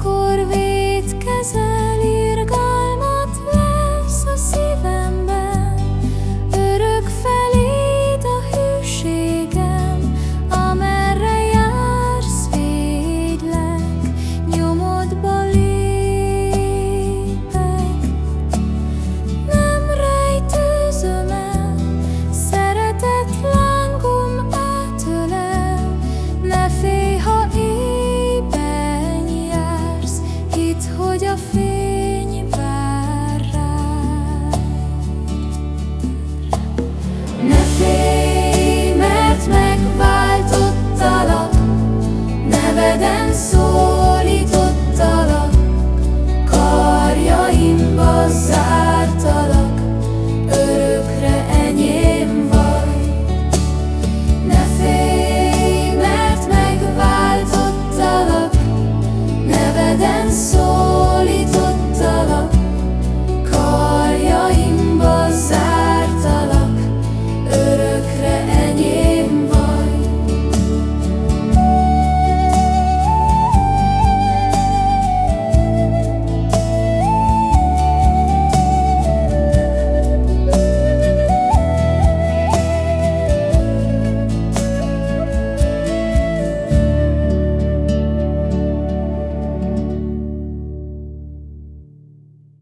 amikor védkezel hogy a fény